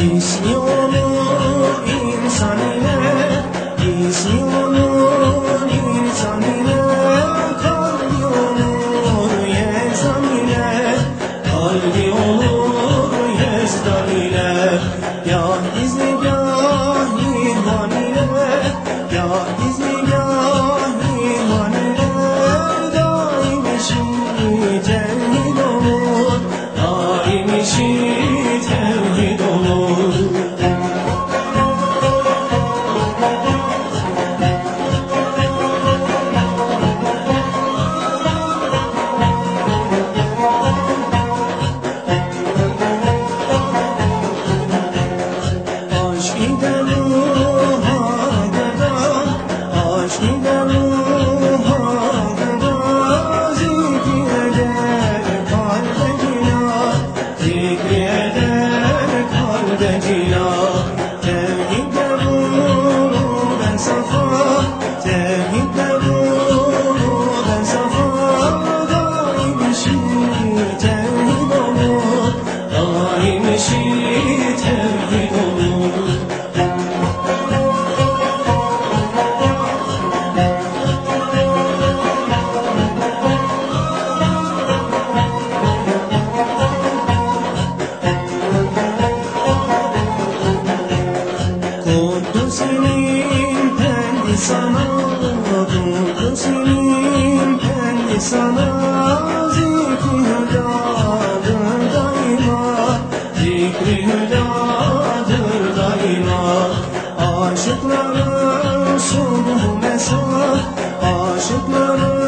İstiyorum insan ile İstiyorum insan ile Kalbi olur eşit evrim olur Kudüs'ün pendi sana Kudüs'ün pendi Shukra